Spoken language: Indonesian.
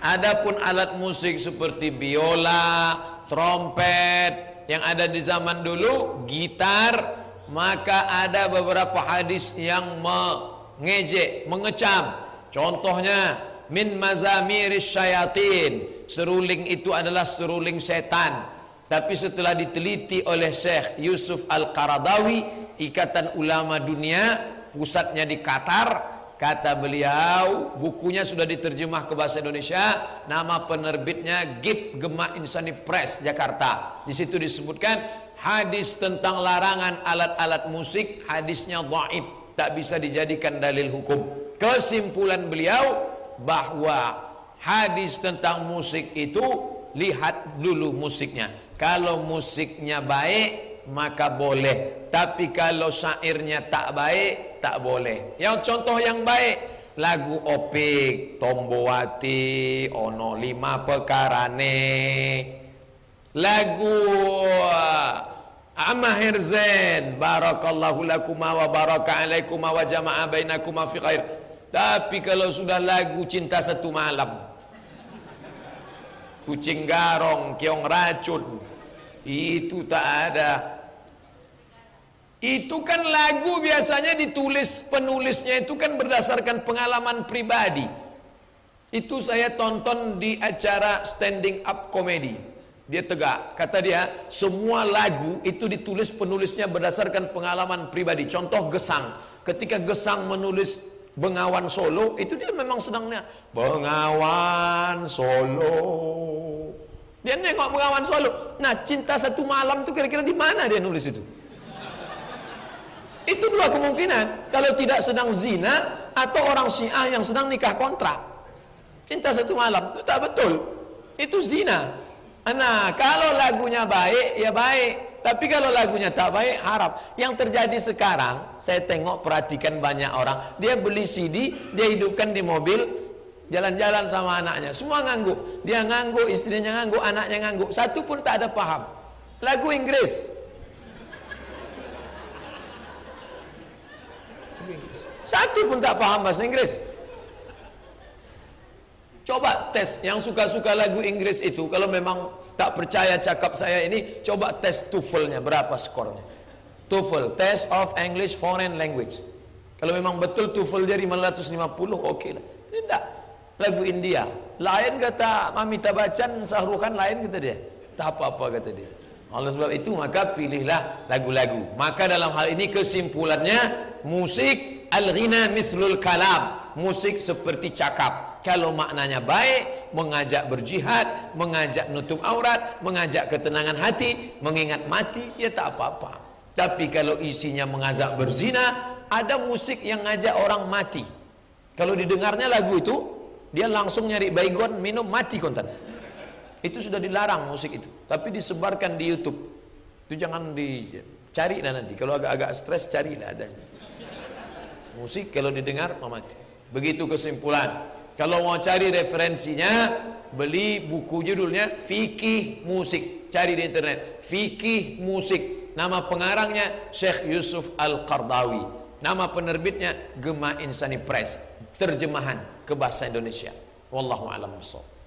Adapun alat musik seperti biola, trompet yang ada di zaman dulu, gitar, maka ada beberapa hadis yang mengejek, mengecam. Contohnya min mazamiris syayatin. Seruling itu adalah seruling setan. Tapi setelah diteliti oleh Syekh Yusuf Al-Qaradawi, Ikatan Ulama Dunia, pusatnya di Qatar, Kata beliau, bukunya sudah diterjemah ke bahasa Indonesia. Nama penerbitnya Gip Gemak Insani Press Jakarta. Di situ disebutkan hadis tentang larangan alat-alat musik, hadisnya dhaif, tak bisa dijadikan dalil hukum. Kesimpulan beliau bahwa hadis tentang musik itu lihat dulu musiknya. Kalau musiknya baik, maka boleh. Tapi kalau syairnya tak baik, tak boleh. Yang contoh yang baik, lagu Opik, Tombowati, Ono Lima Pekarane, lagu uh, Amahir Zain, Barakallahu lakuma wa baraka alaikuma wa jama'a bainakuma fi khair. Tapi kalau sudah lagu Cinta Satu Malam, Kucing Garong, Kiong Racun, itu tak ada itu kan lagu biasanya ditulis penulisnya itu kan berdasarkan pengalaman pribadi. Itu saya tonton di acara standing up comedy. Dia tegak kata dia semua lagu itu ditulis penulisnya berdasarkan pengalaman pribadi. Contoh Gesang. Ketika Gesang menulis Bengawan Solo itu dia memang sedangnya Bengawan Solo. Dia nengok Bengawan Solo. Nah, cinta satu malam itu kira-kira di mana dia nulis itu? Itu dua kemungkinan. Kalau tidak sedang zina atau orang Syiah yang sedang nikah kontrak. Cinta satu malam itu tak betul. Itu zina. Nah, kalau lagunya baik ya baik. Tapi kalau lagunya tak baik harap. Yang terjadi sekarang, saya tengok perhatikan banyak orang, dia beli CD, dia hidupkan di mobil, Jalan-jalan sama anaknya, semua ngangguk. Dia ngangguk, istrinya ngangguk, anaknya ngangguk. Satu pun tak ada paham. Lagu Inggris. Satu pun tak paham bahasa Inggris. Coba tes yang suka-suka lagu Inggris itu kalau memang tak percaya cakap saya ini, coba tes TOEFL-nya berapa skornya. TOEFL, Test of English Foreign Language. Kalau memang betul TOEFL dia 550, oke lah. Tidak lagu India. Lain kata Mamita Bacan, Sahrukan lain kata dia. Tak apa-apa kata dia. Oleh sebab itu maka pilihlah lagu-lagu. Maka dalam hal ini kesimpulannya musik al-ghina mislul kalam. Musik seperti cakap. Kalau maknanya baik, mengajak berjihad, mengajak nutup aurat, mengajak ketenangan hati, mengingat mati, ya tak apa-apa. Tapi kalau isinya mengajak berzina, ada musik yang ngajak orang mati. Kalau didengarnya lagu itu, dia langsung nyari baygon, minum, mati kontan. Itu sudah dilarang musik itu. Tapi disebarkan di Youtube. Itu jangan dicari nanti. Kalau agak-agak stres, carilah ada. Musik kalau didengar. Begitu kesimpulan. Kalau mau cari referensinya, beli buku judulnya Fikih Musik. Cari di internet. Fikih Musik. Nama pengarangnya Syekh Yusuf Al-Qardawi. Nama penerbitnya Gema Insani Press. Terjemahan ke bahasa Indonesia. Wallahu a'lam bishawab.